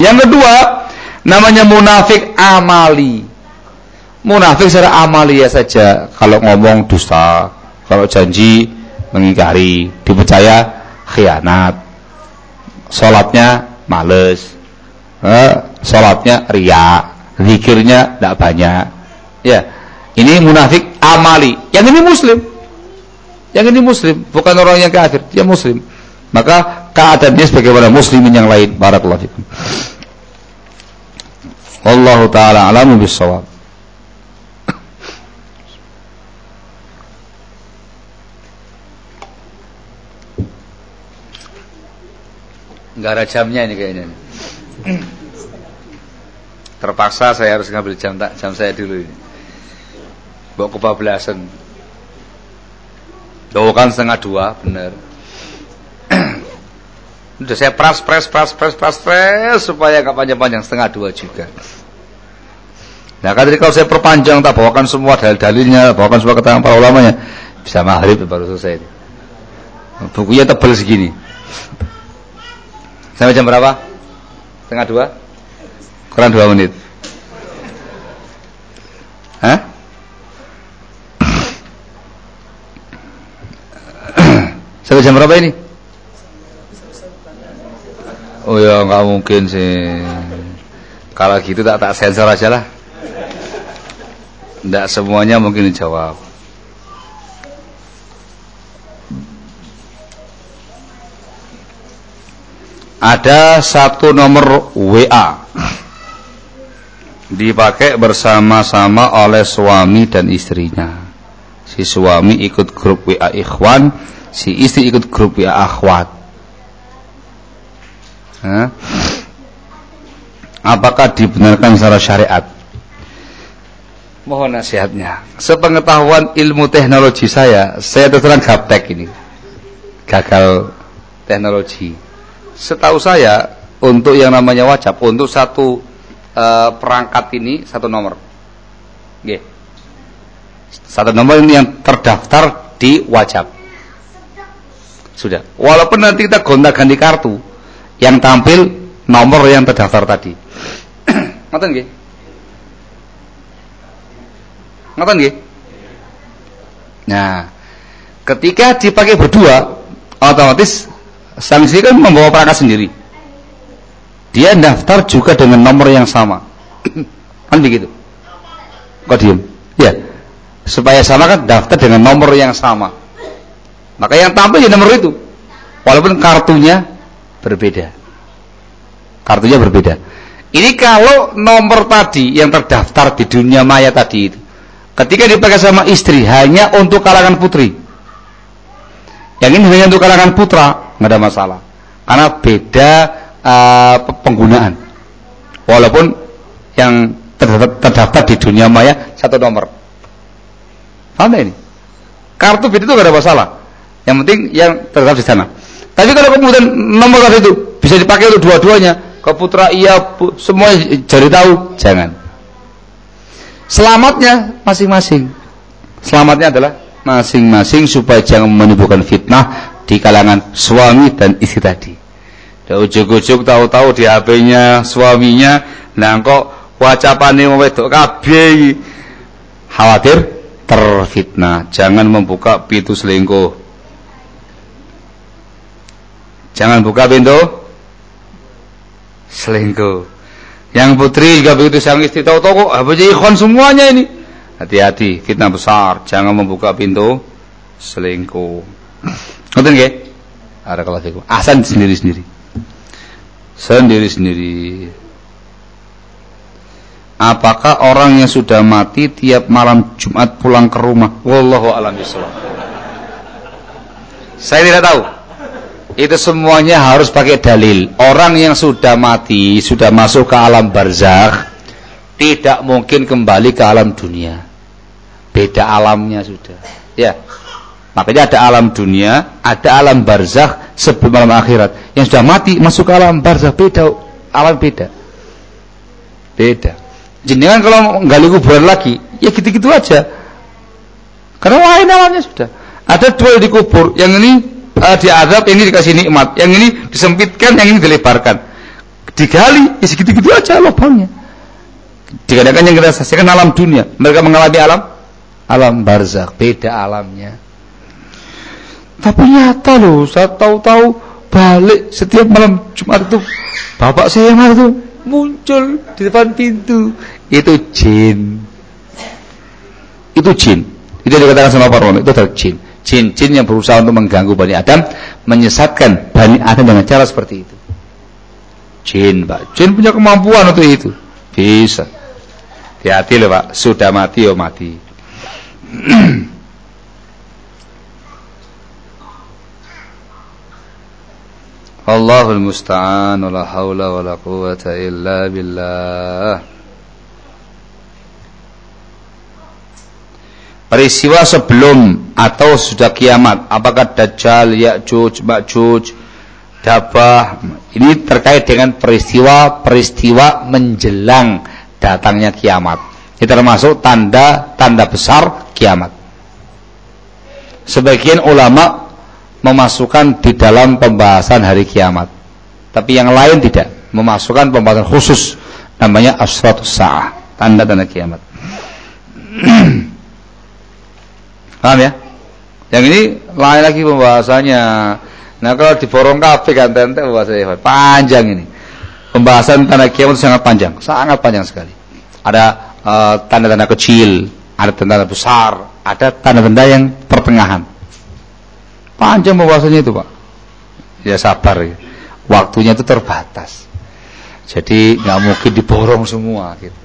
Yang kedua, namanya munafik amali. Munafik secara amalia saja. Kalau ngomong dusta, kalau janji mengingkari, dipercaya khianat. Sholatnya males, eh, sholatnya ria, zikirnya tidak banyak. Ya, ini munafik amali. Yang ini muslim. Yang ini muslim, bukan orang yang kafir, dia muslim. Maka keadaannya sebagaimana muslimin yang lain. Barakallahu fikum. Wallahu taala alamu bisawab. Enggak ada jamnya ini kayaknya. Terpaksa saya harus ngambil jam tak jam saya dulu ini. Bawa kebablasan. Oh kan setengah dua, benar. Udah saya pras, pres, pras, pres, pras, pres supaya nggak panjang-panjang setengah dua juga. Nah, kan kalau saya perpanjang, tak bawakan semua dalil-dalilnya, bawakan semua keterangan para ulamanya, bisa maghrib baru selesai. Bukunya tebal segini. Sampai jam berapa? Setengah dua? Kurang dua menit. Hah? Sampai jam berapa ini? Oh ya nggak mungkin sih. Kalau gitu tak tak sensor aja lah. Tidak semuanya mungkin dijawab. Ada satu nomor WA dipakai bersama-sama oleh suami dan istrinya. Si suami ikut grup WA ikhwan, si istri ikut grup WA akhwat. Apakah dibenarkan secara syariat? Mohon nasihatnya. Sepengetahuan ilmu teknologi saya, saya terang gaptek ini. Gagal teknologi. Setahu saya, untuk yang namanya WhatsApp, untuk satu uh, perangkat ini satu nomor. Oke. Satu nomor ini yang terdaftar di WhatsApp. Sudah. Walaupun nanti kita gonta-ganti kartu, yang tampil nomor yang terdaftar tadi. Ngoten nggih? Ngoten nggih? Nah, ketika dipakai berdua, otomatis sang istri kan membawa perangkat sendiri. Dia daftar juga dengan nomor yang sama. kan begitu? Kok diem? Ya. Supaya sama kan daftar dengan nomor yang sama. Maka yang tampil ya nomor itu. Walaupun kartunya berbeda. Kartunya berbeda. Ini kalau nomor tadi yang terdaftar di dunia maya tadi itu, ketika dipakai sama istri hanya untuk kalangan putri. Yang ini hanya untuk kalangan putra, nggak ada masalah. Karena beda uh, penggunaan. Walaupun yang terdaftar, terdaftar di dunia maya satu nomor. Paham ini? Kartu beda itu nggak ada masalah. Yang penting yang terdaftar di sana. Tapi kalau kemudian nomor itu bisa dipakai untuk dua-duanya, ke putra iya, bu, semua jadi tahu, jangan. Selamatnya masing-masing. Selamatnya adalah masing-masing supaya jangan menimbulkan fitnah di kalangan suami dan istri tadi. Dan ujuk-ujuk tahu-tahu di HP-nya suaminya, nah kok wacapane wedok kabeh khawatir terfitnah. Jangan membuka pintu selingkuh. Jangan buka pintu selingkuh. Yang putri juga begitu sang istri tahu-tahu kok apa ikhwan semuanya ini. Hati-hati, fitnah besar. Jangan membuka pintu selingkuh. Ngerti nggih? Ada kalau fikum. Asan sendiri-sendiri. Sendiri-sendiri. Apakah orang yang sudah mati tiap malam Jumat pulang ke rumah? Wallahu a'lam Saya tidak tahu. Itu semuanya harus pakai dalil. Orang yang sudah mati, sudah masuk ke alam barzakh, tidak mungkin kembali ke alam dunia. Beda alamnya sudah. Ya. Makanya ada alam dunia, ada alam barzakh sebelum alam akhirat. Yang sudah mati masuk ke alam barzakh beda, alam beda. Beda. Jenengan kalau gali kuburan lagi, ya gitu-gitu aja. Karena lain alamnya sudah. Ada dua yang dikubur, yang ini uh, diadab, yang ini dikasih nikmat, yang ini disempitkan, yang ini dilebarkan. digali, ya segitu-gitu aja lubangnya. Dikatakan yang kita saksikan alam dunia, mereka mengalami alam alam barzakh, beda alamnya. Tapi nyata loh, saya tahu-tahu balik setiap malam Jumat itu bapak saya yang itu muncul di depan pintu. Itu jin. Itu jin. Itu dikatakan sama para ulama, itu adalah jin. Jin-jin yang berusaha untuk mengganggu Bani Adam, menyesatkan Bani Adam dengan cara seperti itu. Jin, Pak. Jin punya kemampuan untuk itu. Bisa. Hati-hati loh, Pak. Sudah mati, oh mati. Allahul musta'an wala haula wala quwata illa billah. Peristiwa sebelum atau sudah kiamat, apakah Dajjal, Ya'juj, Ma'juj, Dabah, ini terkait dengan peristiwa-peristiwa menjelang datangnya kiamat. Ini termasuk tanda-tanda besar kiamat. Sebagian ulama memasukkan di dalam pembahasan hari kiamat. Tapi yang lain tidak, memasukkan pembahasan khusus namanya asratus sa'ah, tanda-tanda kiamat. Paham ya? Yang ini lain lagi pembahasannya. Nah kalau di forum kafe kan tente pembahasannya panjang ini. Pembahasan tanda kiamat sangat panjang, sangat panjang sekali. Ada Eh, tanda-tanda uh, kecil, ada tanda-tanda besar, ada tanda-tanda yang pertengahan. Panjang pembahasannya itu, Pak. Ya sabar ya. Waktunya itu terbatas. Jadi nggak mungkin diborong semua gitu.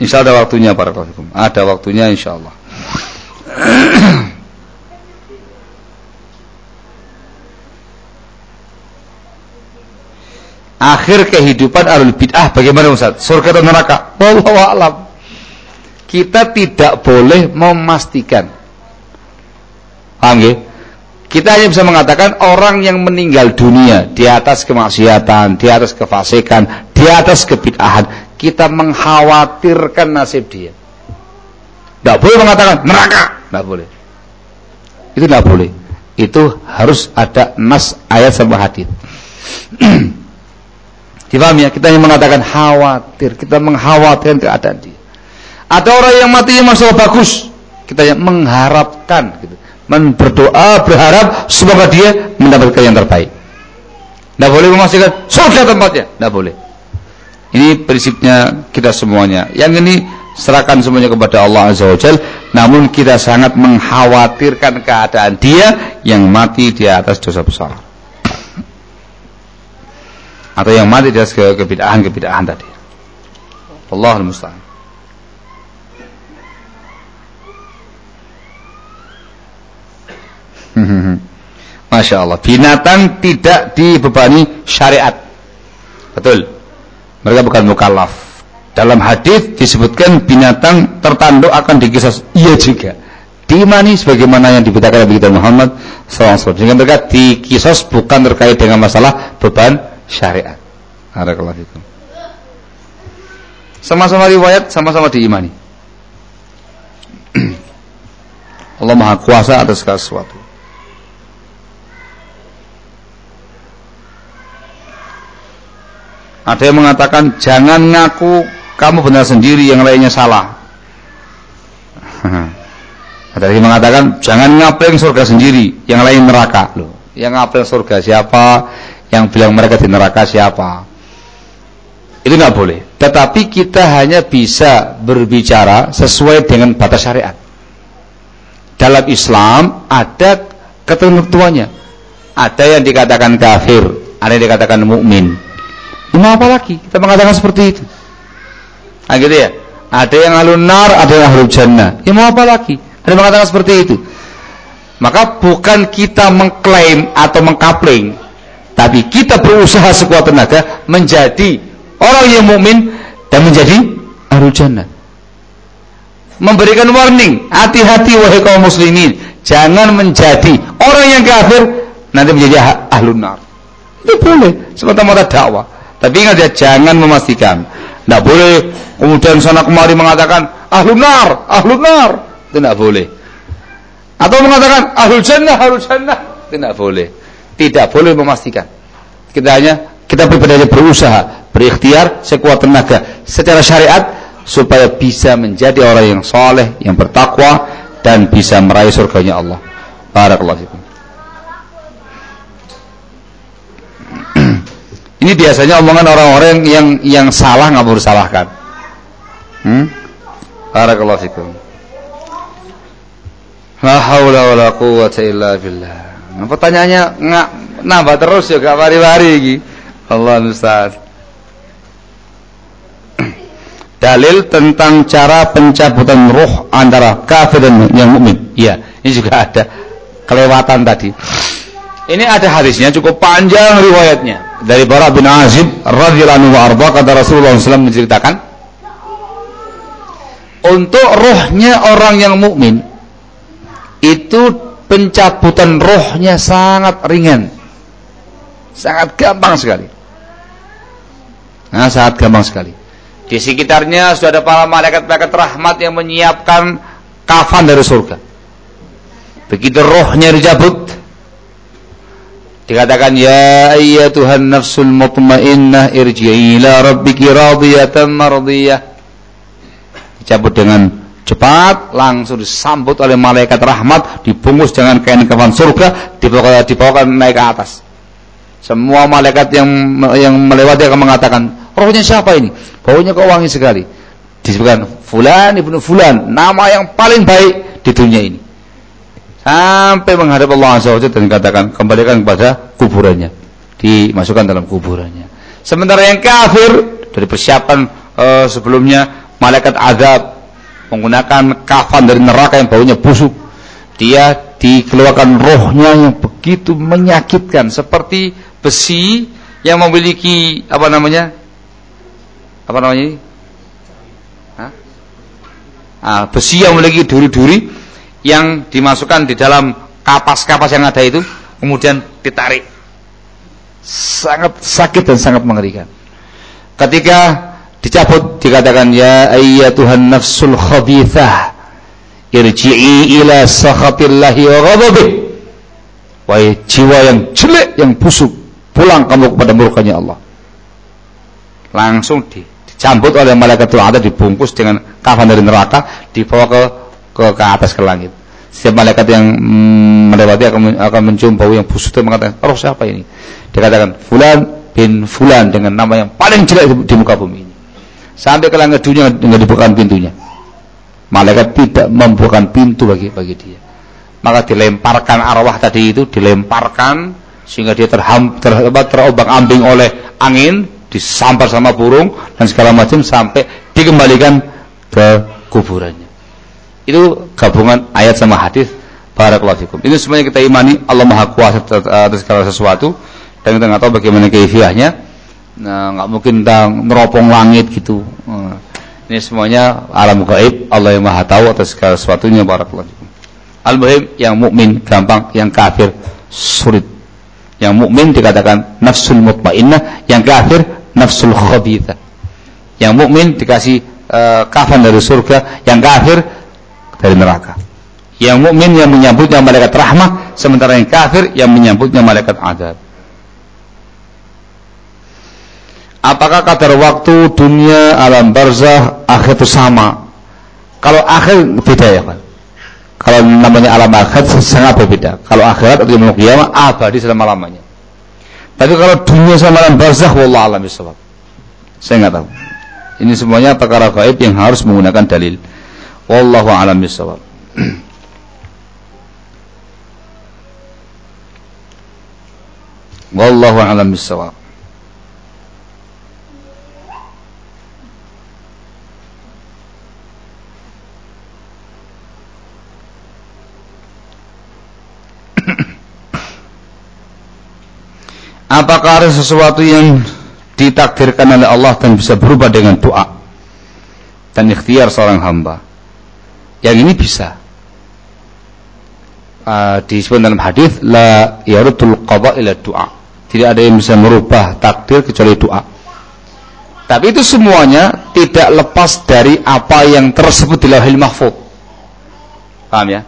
Insya Allah ada waktunya barakallahu Ada waktunya insya Allah. akhir kehidupan alul bid'ah bagaimana Ustaz? Surga atau neraka? Wallahu a'lam. Kita tidak boleh memastikan. Paham ya? Kita hanya bisa mengatakan orang yang meninggal dunia di atas kemaksiatan, di atas kefasikan, di atas kebid'ahan, kita mengkhawatirkan nasib dia. Tidak boleh mengatakan neraka, tidak boleh. Itu tidak boleh. Itu harus ada nas ayat sama hadis. Difahami ya? Kita yang mengatakan khawatir, kita mengkhawatirkan keadaan dia. Ada orang yang matinya masalah bagus, kita yang mengharapkan, gitu. Men berdoa, berharap semoga dia mendapatkan yang terbaik. Tidak boleh memastikan surga tempatnya, tidak boleh. Ini prinsipnya kita semuanya. Yang ini serahkan semuanya kepada Allah Azza wa Jal. Namun kita sangat mengkhawatirkan keadaan dia yang mati di atas dosa besar atau yang mati di atas ke kebid'ahan-kebid'ahan tadi. Allahul musta'an. Masya Allah. Binatang tidak dibebani syariat. Betul. Mereka bukan mukallaf. Dalam hadis disebutkan binatang tertanduk akan dikisah. Iya juga. Diimani sebagaimana yang diberitakan Nabi kita Muhammad SAW. Sehingga mereka dikisah bukan terkait dengan masalah beban syariat. Barakallahu fikum. Sama-sama riwayat, sama-sama diimani. Allah Maha Kuasa atas segala sesuatu. Ada yang mengatakan jangan ngaku kamu benar sendiri yang lainnya salah. Yang mengatakan jangan ngapling surga sendiri, yang lain neraka. Loh, yang ngapling surga siapa? yang bilang mereka di neraka siapa? Itu nggak boleh. Tetapi kita hanya bisa berbicara sesuai dengan batas syariat. Dalam Islam ada ketentuannya. Ada yang dikatakan kafir ada yang dikatakan mukmin. Mau apa lagi? Kita mengatakan seperti itu nah gitu ya ada yang alun nar ada yang ahlul jannah ya mau apa lagi ada mengatakan seperti itu maka bukan kita mengklaim atau mengkapling tapi kita berusaha sekuat tenaga menjadi orang yang mukmin dan menjadi ahlu jannah. Memberikan warning, hati-hati wahai kaum muslimin, jangan menjadi orang yang kafir nanti menjadi ahlu nar. Itu boleh, semata-mata dakwah. Tapi ingat ya, jangan memastikan. Tidak boleh kemudian sana kemari mengatakan ahlu nar, ahlu nar. Itu tidak boleh. Atau mengatakan ahlu jannah, ahlu jannah. Itu tidak boleh tidak boleh memastikan. Kita hanya Kita pribadi berusaha, berikhtiar sekuat tenaga secara syariat supaya bisa menjadi orang yang soleh, yang bertakwa dan bisa meraih surganya Allah. Barakallahu. Ini biasanya omongan orang-orang yang yang salah nggak mau disalahkan. Hmm? Barakallahu fikum. La haula wala quwwata. Nah, pertanyaannya nggak nambah terus ya gak wari-wari iki. Allah Ustaz. Dalil tentang cara pencabutan roh antara kafir dan yang mukmin. Iya, ini juga ada kelewatan tadi. Ini ada hadisnya cukup panjang riwayatnya dari Bara bin Azib radhiyallahu anhu arba kata Rasulullah SAW menceritakan untuk rohnya orang yang mukmin itu pencabutan rohnya sangat ringan sangat gampang sekali Nah, sangat gampang sekali. Di sekitarnya sudah ada para malaikat-malaikat rahmat yang menyiapkan kafan dari surga. Begitu rohnya dicabut, dikatakan ya Tuhan nafsul mutmainnah irji'i ila rabbiki radiyatan mardiyah. Dicabut dengan cepat, langsung disambut oleh malaikat rahmat, dibungkus dengan kain kafan surga, dibawa dibawakan naik ke atas. Semua malaikat yang yang melewati akan mengatakan, rohnya siapa ini? Baunya kok wangi sekali. Disebutkan Fulan ibnu Fulan, nama yang paling baik di dunia ini. Sampai menghadap Allah Azza wa dan katakan kembalikan kepada kuburannya. Dimasukkan dalam kuburannya. Sementara yang kafir dari persiapan uh, sebelumnya malaikat azab menggunakan kafan dari neraka yang baunya busuk. Dia dikeluarkan rohnya yang begitu menyakitkan seperti besi yang memiliki apa namanya apa namanya ini? Hah? Ah, besi yang memiliki duri-duri yang dimasukkan di dalam kapas-kapas yang ada itu kemudian ditarik. Sangat sakit dan sangat mengerikan. Ketika dicabut dikatakan ya Tuhan nafsul khabithah irji'i ila sakhatillahi wa ghadabih. Wahai jiwa yang jelek yang busuk pulang kamu kepada murkanya Allah. Langsung di dicambut oleh malaikat ada dibungkus dengan kafan dari neraka dibawa ke ke, ke atas ke langit. Setiap malaikat yang melewati akan, akan mencium bau yang busuk dan mengatakan roh siapa ini? Dikatakan fulan bin fulan dengan nama yang paling jelek di, di muka bumi ini. Sampai ke langit dunia dengan dibukakan pintunya. Malaikat tidak membukakan pintu bagi bagi dia. Maka dilemparkan arwah tadi itu dilemparkan sehingga dia terham, ter, terobak ambing oleh angin disampar sama burung dan segala macam sampai dikembalikan ke kuburannya. Itu gabungan ayat sama hadis. Barakallahu fikum. Ini semuanya kita imani Allah Maha Kuasa atas segala sesuatu dan kita nggak tahu bagaimana keifiahnya. Nah, nggak mungkin kita neropong langit gitu. Nah, ini semuanya alam gaib, Allah yang Maha tahu atas segala sesuatunya. Barakallahu fikum. Al-muhim yang mukmin gampang, yang kafir sulit. Yang mukmin dikatakan nafsul mutmainnah, yang kafir nafsul khabitha. Yang mukmin dikasih uh, kafan dari surga, yang kafir dari neraka. Yang mukmin yang menyambutnya malaikat rahmah, sementara yang kafir yang menyambutnya malaikat adab. Apakah kadar waktu dunia alam barzah akhir itu sama? Kalau akhir beda ya kan? Kalau namanya alam akhir sangat berbeda. Kalau akhirat atau yang kiamat abadi selama-lamanya. Tapi kalau dunia sama alam barzah wallah alam bisawab. Saya nggak tahu. Ini semuanya perkara gaib yang harus menggunakan dalil. Wallahu alam bisawab. Wallahu alam bisawab. Apakah ada sesuatu yang ditakdirkan oleh Allah dan bisa berubah dengan doa dan ikhtiar seorang hamba? Yang ini bisa. Uh, disebut dalam hadis la yarudul qada ila doa. Tidak ada yang bisa merubah takdir kecuali doa. Tapi itu semuanya tidak lepas dari apa yang tersebut di Lauhil Mahfuz. Paham ya?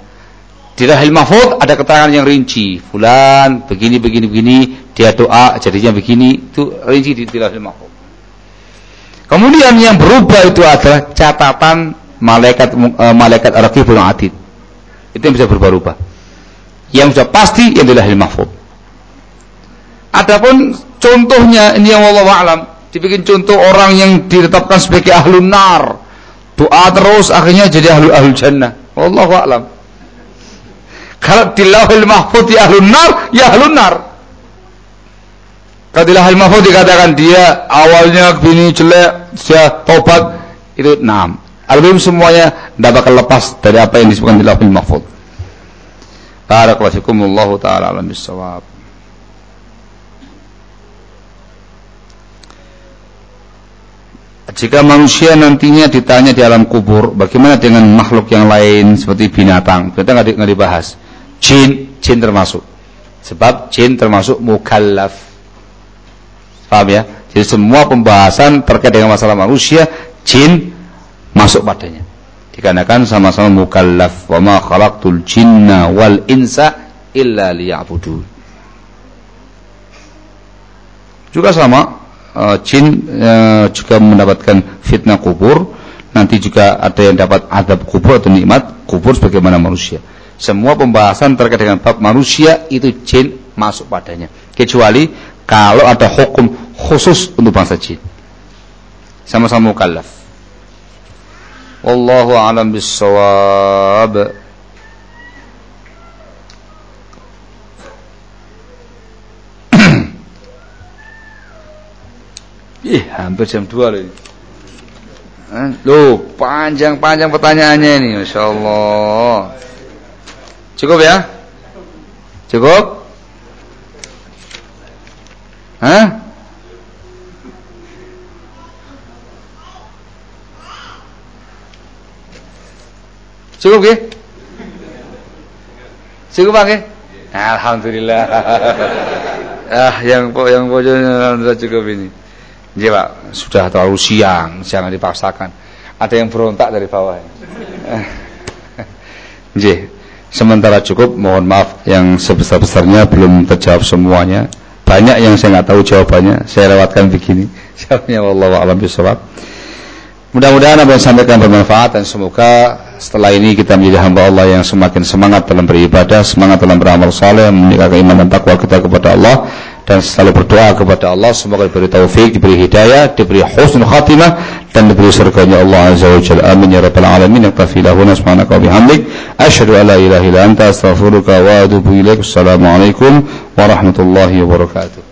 Di lahil mahfud ada keterangan yang rinci. Fulan begini begini begini, dia doa jadinya begini, itu rinci di lahil mahfud. Kemudian yang berubah itu adalah catatan malaikat uh, malaikat Raqibul Atid. Itu yang bisa berubah-ubah. Yang sudah pasti yang lahil mahfud. Adapun contohnya ini yang Allah alam dibikin contoh orang yang ditetapkan sebagai ahlun nar. Doa terus akhirnya jadi ahlul ahlul jannah. Wallahu a'lam. Kalau di lauhil mahfud di ahlun nar, ya ahlun nar. Kalau di lauhil mahfud dikatakan dia awalnya begini jelek, dia tobat, itu enam. Album semuanya tidak bakal lepas dari apa yang disebutkan di lauhil mahfud. Barakallahu taala alam bisawab. Jika manusia nantinya ditanya di alam kubur, bagaimana dengan makhluk yang lain seperti binatang? Kita nggak dibahas. Jin, jin termasuk. Sebab jin termasuk mukallaf. Paham ya? Jadi semua pembahasan terkait dengan masalah manusia, jin masuk padanya. Dikarenakan sama-sama mukallaf. Wa ma khalaqtul jinna wal insa illa liya'budun. Juga sama, uh, jin uh, juga mendapatkan fitnah kubur, nanti juga ada yang dapat adab kubur atau nikmat kubur sebagaimana manusia semua pembahasan terkait dengan bab manusia itu jin masuk padanya. Kecuali kalau ada hukum khusus untuk bangsa jin. Sama-sama mukallaf. Wallahu a'lam bissawab. Ih, hampir jam 2 loh. Loh, panjang-panjang pertanyaannya ini, Masya Allah. Cukup ya? Cukup? Hah? Cukup ya? Cukup pakai? Alhamdulillah. ah, yang yang pojoknya sudah cukup ini. Iya Pak, sudah terlalu siang, jangan dipaksakan. Ada yang berontak dari bawah. Nggih. Sementara cukup, mohon maaf yang sebesar-besarnya belum terjawab semuanya. Banyak yang saya nggak tahu jawabannya. Saya lewatkan begini. Jawabnya Allah alam. Mudah-mudahan apa yang sampaikan bermanfaat dan semoga setelah ini kita menjadi hamba Allah yang semakin semangat dalam beribadah, semangat dalam beramal saleh, meningkatkan iman dan takwa kita kepada Allah dan selalu berdoa kepada Allah semoga diberi taufik, diberi hidayah, diberi husnul khatimah dan diberi surganya Allah Azza wa Jalla. Amin ya rabbal alamin. Naktafi lahuna subhanaka wa bihamdik asyhadu an la ilaha illa anta astaghfiruka wa atubu ilaik. Assalamualaikum warahmatullahi wabarakatuh.